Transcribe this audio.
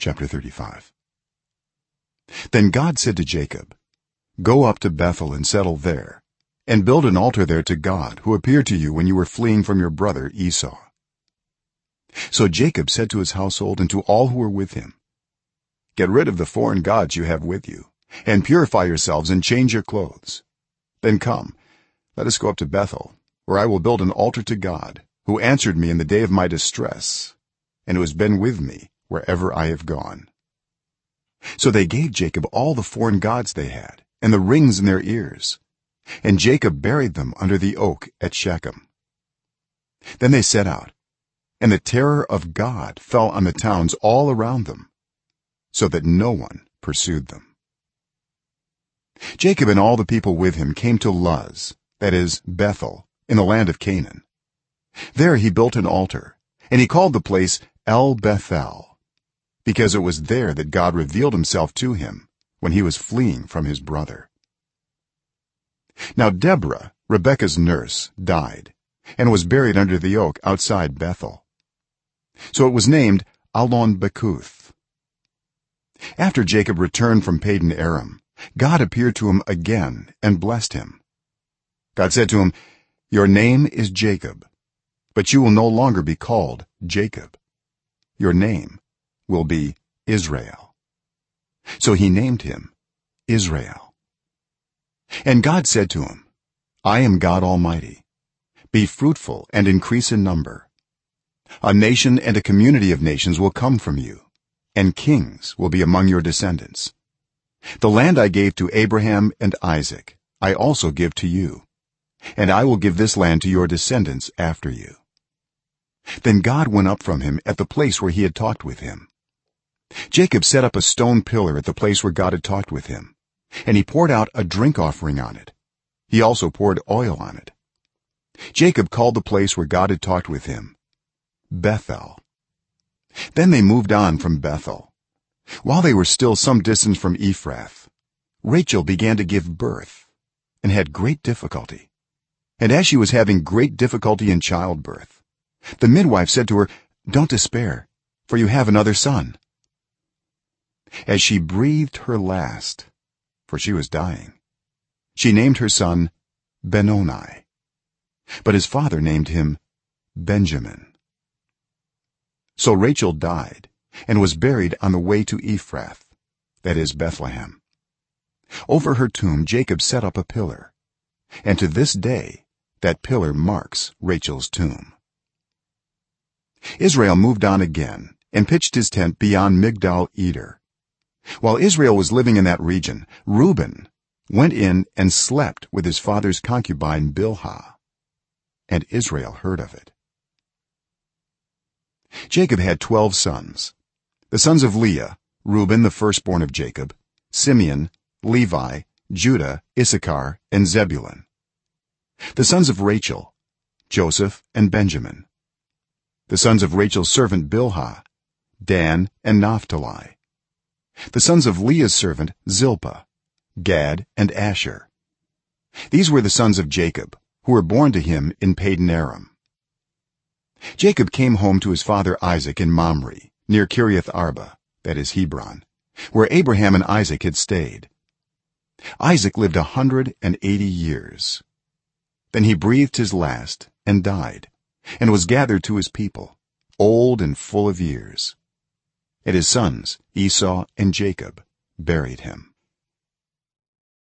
chapter 35 then god said to jacob go up to bethel and settle there and build an altar there to god who appeared to you when you were fleeing from your brother esau. So jacob said to his household and to all who were with him get rid of the foreign gods you have with you and purify yourselves and change your clothes. Then come let us go up to bethel where i will build an altar to god who answered me in the day of my distress and who has been with me wherever i have gone. So they gave jacob all the foreign gods they had and the rings in their ears. And jacob buried them under the oak at shechem. Then they set out and the terror of god fell on the towns all around them so that no one pursued them. Jacob and all the people with him came to luz that is bethel in the land of canaan. There he built an altar and he called the place el bethel because it was there that god revealed himself to him when he was fleeing from his brother. Now deborah rebekah's nurse died and was buried under the oak outside bethel. So it was named allon bakuth after jacob returned from paddan aram god appeared to him again and blessed him. God said to him your name is jacob but you will no longer be called jacob. Your name will be israel. So he named him israel. And god said to him i am god almighty. Be fruitful and increase in number. A nation and a community of nations will come from you and kings will be among your descendants. The land i gave to abraham and isaac i also give to you and i will give this land to your descendants after you. Then god went up from him at the place where he had talked with him jacob set up a stone pillar at the place where god had talked with him and he poured out a drink offering on it. He also poured oil on it. Jacob called the place where god had talked with him bethel. Then they moved on from bethel. While they were still some distance from ephrath rachel began to give birth and had great difficulty. And as she was having great difficulty in childbirth the midwife said to her don't despair for you have another son as she breathed her last for she was dying. She named her son benoni but his father named him benjamin. So rachel died and was buried on the way to ephrath that is bethlehem. Over her tomb jacob set up a pillar and to this day that pillar marks rachel's tomb. Israel moved on again and pitched his tent beyond migdal eder while israel was living in that region reuben went in and slept with his father's concubine bilhah and israel heard of it. Jacob had 12 sons. The sons of leah reuben the firstborn of jacob simeon levi judah issachar and zebulun. The sons of rachel joseph and benjamin. The sons of rachel's servant bilhah dan and naphtali the sons of leah's servant zilpah gad and asher. These were the sons of jacob who were born to him in paddan aram. Jacob came home to his father isaac in mamre near kiriath arba that is hebron where abraham and isaac had stayed. Isaac lived a 180 years. Then he breathed his last and died and was gathered to his people old and full of years and his sons esau and jacob buried him